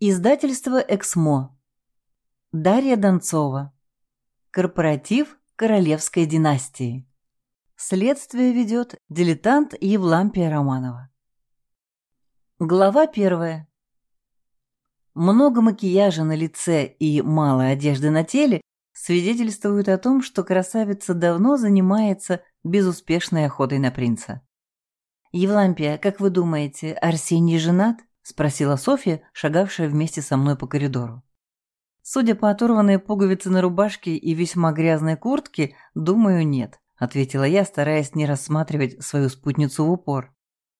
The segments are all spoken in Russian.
Издательство «Эксмо». Дарья Донцова. Корпоратив Королевской династии. Следствие ведет дилетант Евлампия Романова. Глава первая. Много макияжа на лице и мало одежды на теле свидетельствуют о том, что красавица давно занимается безуспешной охотой на принца. Евлампия, как вы думаете, Арсений женат? — спросила Софья, шагавшая вместе со мной по коридору. «Судя по оторванной пуговице на рубашке и весьма грязной куртке, думаю, нет», — ответила я, стараясь не рассматривать свою спутницу в упор.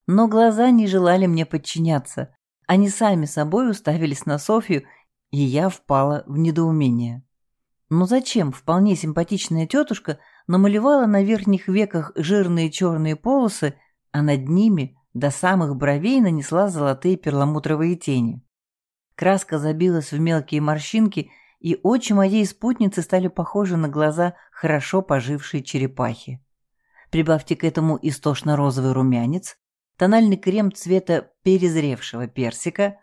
Но глаза не желали мне подчиняться. Они сами собой уставились на Софью, и я впала в недоумение. Ну зачем вполне симпатичная тетушка намалевала на верхних веках жирные черные полосы, а над ними до самых бровей нанесла золотые перламутровые тени. Краска забилась в мелкие морщинки, и очи моей спутницы стали похожи на глаза хорошо пожившей черепахи. Прибавьте к этому истошно-розовый румянец, тональный крем цвета перезревшего персика,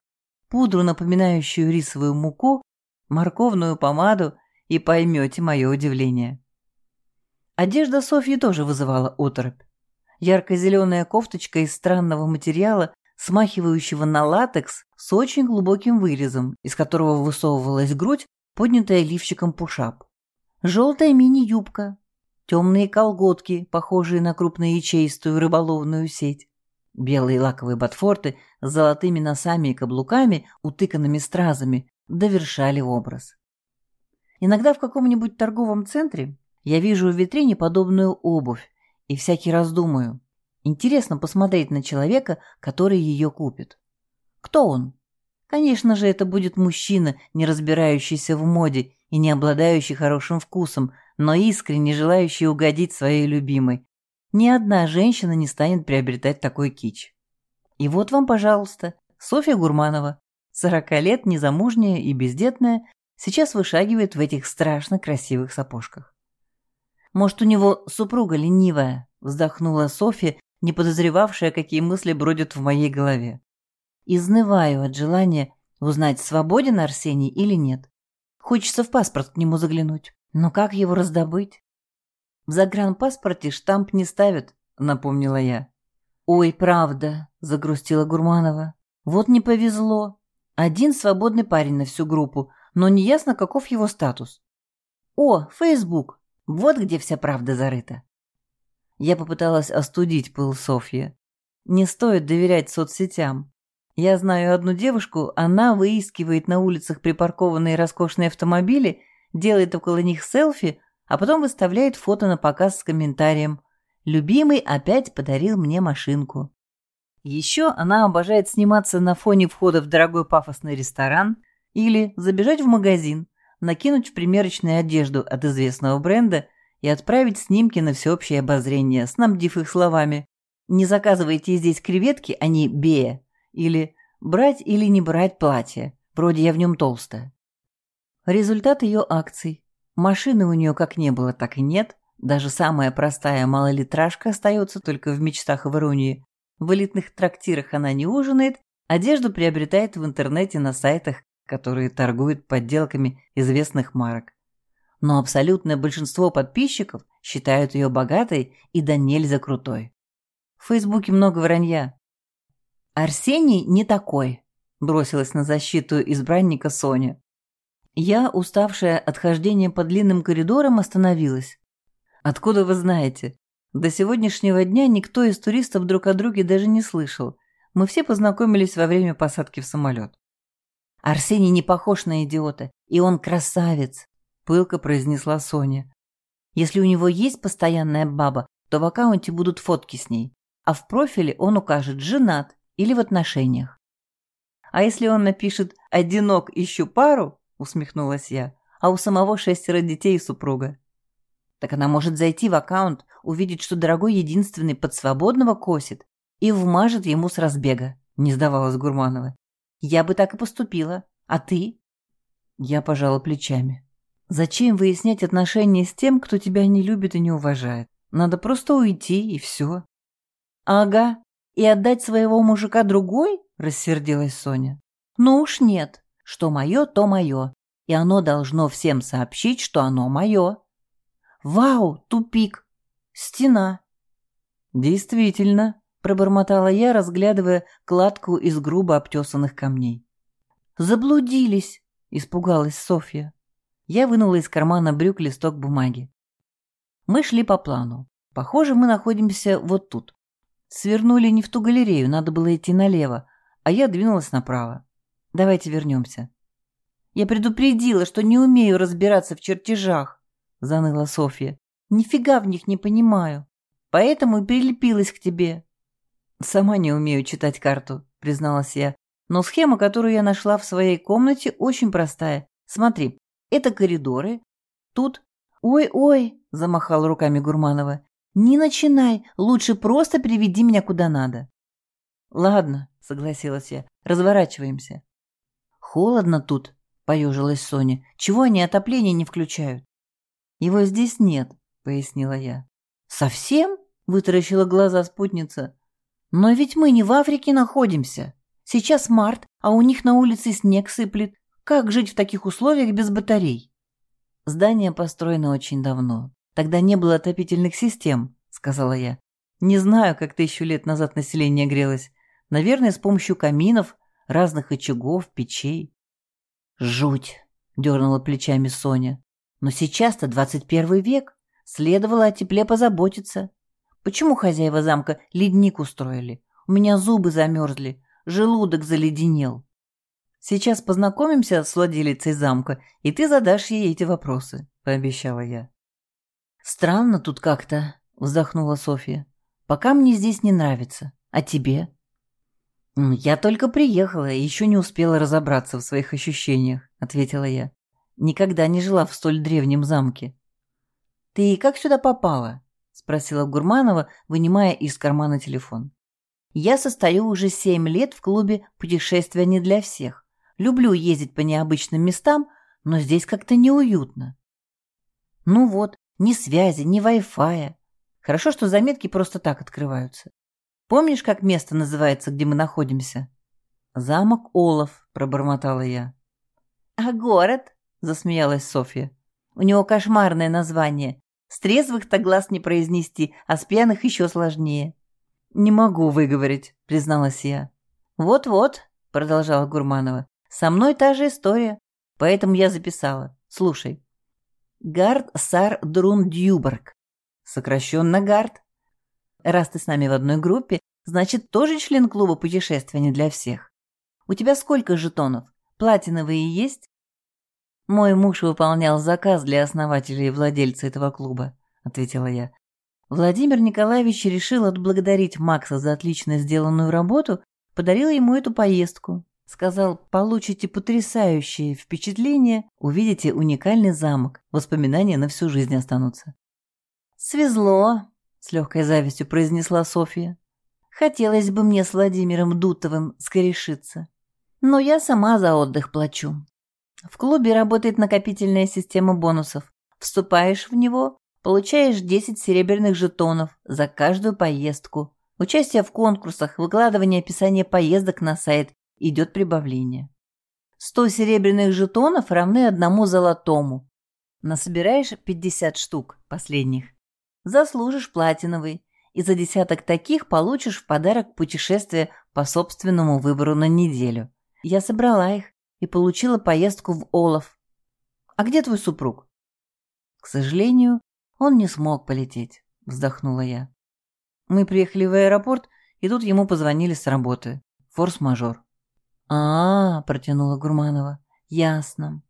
пудру, напоминающую рисовую муку, морковную помаду, и поймете мое удивление. Одежда Софьи тоже вызывала оторопь. Ярко-зеленая кофточка из странного материала, смахивающего на латекс, с очень глубоким вырезом, из которого высовывалась грудь, поднятая лифчиком пушап. Желтая мини-юбка, темные колготки, похожие на крупноячеистую рыболовную сеть, белые лаковые ботфорты с золотыми носами и каблуками, утыканными стразами, довершали образ. Иногда в каком-нибудь торговом центре я вижу в витрине подобную обувь, и всякий раз думаю, интересно посмотреть на человека, который ее купит. Кто он? Конечно же, это будет мужчина, не разбирающийся в моде и не обладающий хорошим вкусом, но искренне желающий угодить своей любимой. Ни одна женщина не станет приобретать такой кич. И вот вам, пожалуйста, Софья Гурманова, 40 лет, незамужняя и бездетная, сейчас вышагивает в этих страшно красивых сапожках. Может, у него супруга ленивая?» – вздохнула Софья, не подозревавшая, какие мысли бродят в моей голове. Изнываю от желания узнать, свободен Арсений или нет. Хочется в паспорт к нему заглянуть. Но как его раздобыть? В загранпаспорте штамп не ставят, напомнила я. Ой, правда, загрустила Гурманова. Вот не повезло. Один свободный парень на всю группу, но неясно, каков его статус. О, Фейсбук. Вот где вся правда зарыта. Я попыталась остудить пыл Софьи. Не стоит доверять соцсетям. Я знаю одну девушку, она выискивает на улицах припаркованные роскошные автомобили, делает около них селфи, а потом выставляет фото на показ с комментарием «Любимый опять подарил мне машинку». Еще она обожает сниматься на фоне входа в дорогой пафосный ресторан или забежать в магазин, накинуть в примерочную одежду от известного бренда и отправить снимки на всеобщее обозрение, снабдив их словами «Не заказывайте здесь креветки, они бея» или «Брать или не брать платье, вроде я в нем толстая». Результат ее акций. Машины у нее как не было, так и нет. Даже самая простая малолитражка остается только в мечтах и. В элитных трактирах она не ужинает, одежду приобретает в интернете на сайтах которые торгуют подделками известных марок. Но абсолютное большинство подписчиков считают ее богатой и да нельзя крутой. В Фейсбуке много вранья. «Арсений не такой», – бросилась на защиту избранника Соня. Я, уставшая от хождения по длинным коридорам, остановилась. «Откуда вы знаете? До сегодняшнего дня никто из туристов друг о друге даже не слышал. Мы все познакомились во время посадки в самолет. Арсений не похож на идиота, и он красавец», – пылко произнесла Соня. «Если у него есть постоянная баба, то в аккаунте будут фотки с ней, а в профиле он укажет «женат» или в отношениях». «А если он напишет «одинок, ищу пару», – усмехнулась я, «а у самого шестеро детей и супруга». Так она может зайти в аккаунт, увидеть, что дорогой единственный под свободного косит, и вмажет ему с разбега, не сдавалась Гурманова. Я бы так и поступила. А ты? Я пожала плечами. Зачем выяснять отношения с тем, кто тебя не любит и не уважает? Надо просто уйти, и все. Ага. И отдать своего мужика другой? Рассердилась Соня. Ну уж нет. Что мое, то мое, и оно должно всем сообщить, что оно мое. Вау, тупик! Стена! Действительно, пробормотала я, разглядывая кладку из грубо обтесанных камней. Заблудились, испугалась Софья. Я вынула из кармана брюк листок бумаги. Мы шли по плану. Похоже, мы находимся вот тут. Свернули не в ту галерею, надо было идти налево, а я двинулась направо. Давайте вернемся. Я предупредила, что не умею разбираться в чертежах, заныла Софья. Нифига в них не понимаю. Поэтому и прилепилась к тебе. Сама не умею читать карту, призналась я. Но схема, которую я нашла в своей комнате, очень простая. Смотри, это коридоры. Тут... Ой-ой, замахала руками Гурманова. Не начинай, лучше просто приведи меня куда надо. Ладно, согласилась я, разворачиваемся. Холодно тут, поежилась Соня. Чего они отопление не включают? Его здесь нет, пояснила я. Совсем? вытаращила глаза спутница. Но ведь мы не в Африке находимся. Сейчас март, а у них на улице снег сыплет. Как жить в таких условиях без батарей? Здание построено очень давно. Тогда не было отопительных систем, сказала я. Не знаю, как тысячу лет назад население грелось. Наверное, с помощью каминов, разных очагов, печей. Жуть, дернула плечами Соня. Но сейчас-то двадцать первый век. Следовало о тепле позаботиться. Почему хозяева замка ледник устроили? У меня зубы замерзли, желудок заледенел. Сейчас познакомимся с владелицей замка, и ты задашь ей эти вопросы, пообещала я. Странно тут как-то, вздохнула Софья. Пока мне здесь не нравится. А тебе? Я только приехала и еще не успела разобраться в своих ощущениях, ответила я. Никогда не жила в столь древнем замке. Ты как сюда попала? спросила Гурманова, вынимая из кармана телефон. Я состою уже семь лет в клубе «Путешествия не для всех». Люблю ездить по необычным местам, но здесь как-то неуютно. Ну вот, ни связи, ни вай-фая. Хорошо, что заметки просто так открываются. Помнишь, как место называется, где мы находимся? Замок Олов, пробормотала я. А город? Засмеялась Софья. У него кошмарное название. С трезвых-то глаз не произнести, а с пьяных еще сложнее. Не могу выговорить, призналась я. Вот-вот, продолжала Гурманова. Со мной та же история, поэтому я записала. Слушай. Гард Сар Друн Дьюборг. Сокращенно Гард. Раз ты с нами в одной группе, значит, тоже член клуба путешествия не для всех. У тебя сколько жетонов? Платиновые есть? Мой муж выполнял заказ для основателя и владельца этого клуба, ответила я. Владимир Николаевич решил отблагодарить Макса за отлично сделанную работу, подарил ему эту поездку. Сказал, получите потрясающее впечатление, увидите уникальный замок, воспоминания на всю жизнь останутся. «Свезло», — с легкой завистью произнесла Софья. «Хотелось бы мне с Владимиром Дутовым скорешиться. Но я сама за отдых плачу. В клубе работает накопительная система бонусов. Вступаешь в него, получаешь 10 серебряных жетонов за каждую поездку. Участие в конкурсах, выкладывание описания поездок на сайт идет прибавление. Сто серебряных жетонов равны одному золотому. Насобираешь 50 штук последних. Заслужишь платиновый, и за десяток таких получишь в подарок путешествие по собственному выбору на неделю. Я собрала их и получила поездку в Олов. А где твой супруг? К сожалению, он не смог полететь, вздохнула я. Мы приехали в аэропорт, и тут ему позвонили с работы. Форс-мажор. А, протянула Гурманова. Ясно.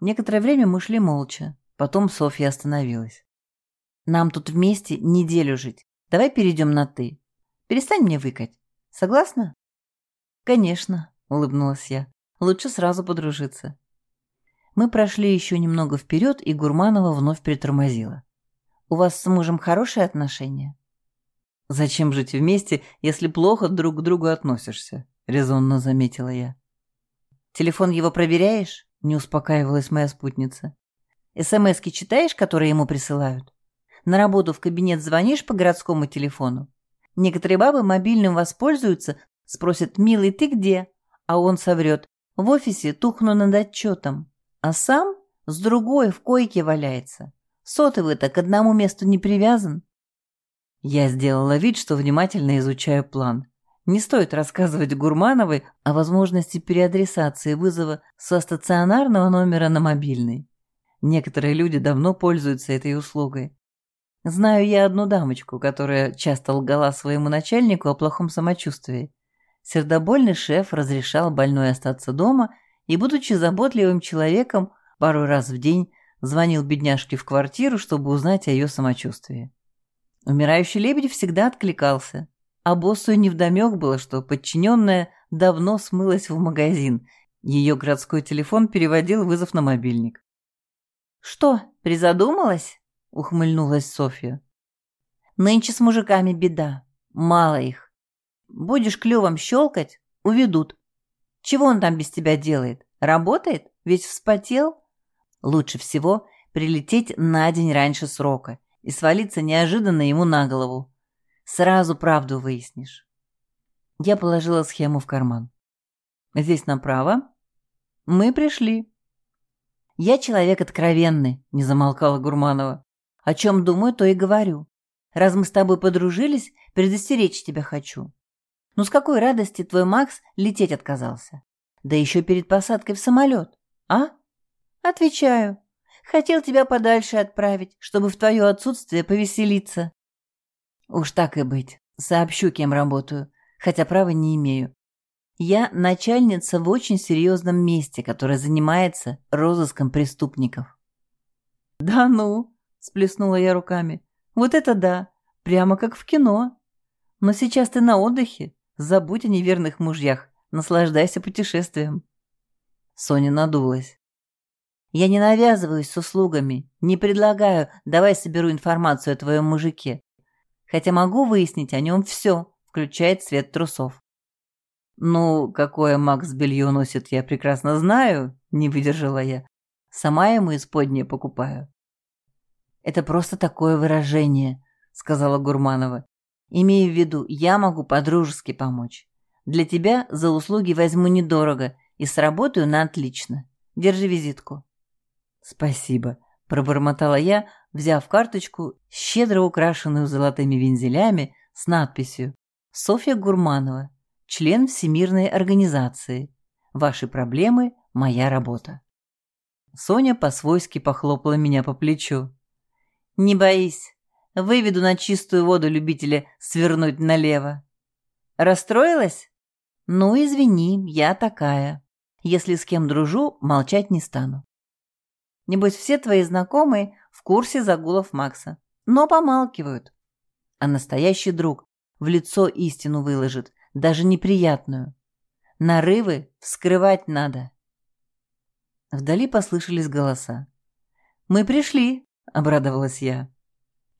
Некоторое время мы шли молча. Потом Софья остановилась. Нам тут вместе неделю жить. Давай перейдем на «ты». Перестань мне выкать. Согласна? Конечно, улыбнулась я. Лучше сразу подружиться. Мы прошли еще немного вперед, и Гурманова вновь притормозила. «У вас с мужем хорошие отношения?» «Зачем жить вместе, если плохо друг к другу относишься?» — резонно заметила я. «Телефон его проверяешь?» — не успокаивалась моя спутница. «СМСки читаешь, которые ему присылают? На работу в кабинет звонишь по городскому телефону? Некоторые бабы мобильным воспользуются, спросят «Милый, ты где?» А он соврет В офисе тухну над отчетом, а сам с другой в койке валяется. Сотовый-то к одному месту не привязан. Я сделала вид, что внимательно изучаю план. Не стоит рассказывать Гурмановой о возможности переадресации вызова со стационарного номера на мобильный. Некоторые люди давно пользуются этой услугой. Знаю я одну дамочку, которая часто лгала своему начальнику о плохом самочувствии. Сердобольный шеф разрешал больной остаться дома и, будучи заботливым человеком, пару раз в день звонил бедняжке в квартиру, чтобы узнать о ее самочувствии. Умирающий лебедь всегда откликался, а боссу невдомек было, что подчиненная давно смылась в магазин. Ее городской телефон переводил вызов на мобильник. «Что, призадумалась?» — ухмыльнулась Софья. «Нынче с мужиками беда. Мало их. Будешь клювом щелкать — уведут. Чего он там без тебя делает? Работает? Ведь вспотел? Лучше всего прилететь на день раньше срока и свалиться неожиданно ему на голову. Сразу правду выяснишь. Я положила схему в карман. Здесь направо. Мы пришли. Я человек откровенный, не замолкала Гурманова. О чем думаю, то и говорю. Раз мы с тобой подружились, предостеречь тебя хочу. Ну с какой радости твой Макс лететь отказался? Да еще перед посадкой в самолет, а? Отвечаю. Хотел тебя подальше отправить, чтобы в твое отсутствие повеселиться. Уж так и быть. Сообщу, кем работаю, хотя права не имею. Я начальница в очень серьезном месте, которое занимается розыском преступников. Да ну, сплеснула я руками. Вот это да, прямо как в кино. Но сейчас ты на отдыхе, забудь о неверных мужьях, наслаждайся путешествием. Соня надулась. Я не навязываюсь с услугами, не предлагаю, давай соберу информацию о твоем мужике. Хотя могу выяснить о нем все, включая цвет трусов. Ну, какое Макс белье носит, я прекрасно знаю, не выдержала я. Сама ему исподнее покупаю. Это просто такое выражение, сказала Гурманова. Имею в виду, я могу по-дружески помочь. Для тебя за услуги возьму недорого и сработаю на отлично. Держи визитку. «Спасибо», – пробормотала я, взяв карточку, щедро украшенную золотыми вензелями, с надписью «Софья Гурманова, член Всемирной организации. Ваши проблемы – моя работа». Соня по-свойски похлопала меня по плечу. «Не боись, выведу на чистую воду любителя свернуть налево». «Расстроилась?» «Ну, извини, я такая. Если с кем дружу, молчать не стану. Небось, все твои знакомые в курсе загулов Макса, но помалкивают. А настоящий друг в лицо истину выложит, даже неприятную. Нарывы вскрывать надо. Вдали послышались голоса. «Мы пришли», — обрадовалась я.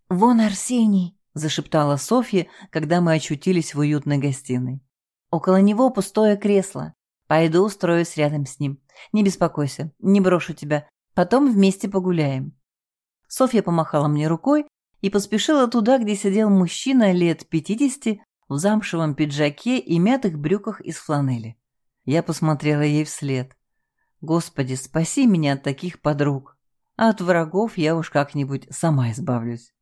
«Вон Арсений», — зашептала Софья, когда мы очутились в уютной гостиной. «Около него пустое кресло. Пойду устроюсь рядом с ним. Не беспокойся, не брошу тебя. Потом вместе погуляем». Софья помахала мне рукой и поспешила туда, где сидел мужчина лет пятидесяти в замшевом пиджаке и мятых брюках из фланели. Я посмотрела ей вслед. «Господи, спаси меня от таких подруг, а от врагов я уж как-нибудь сама избавлюсь».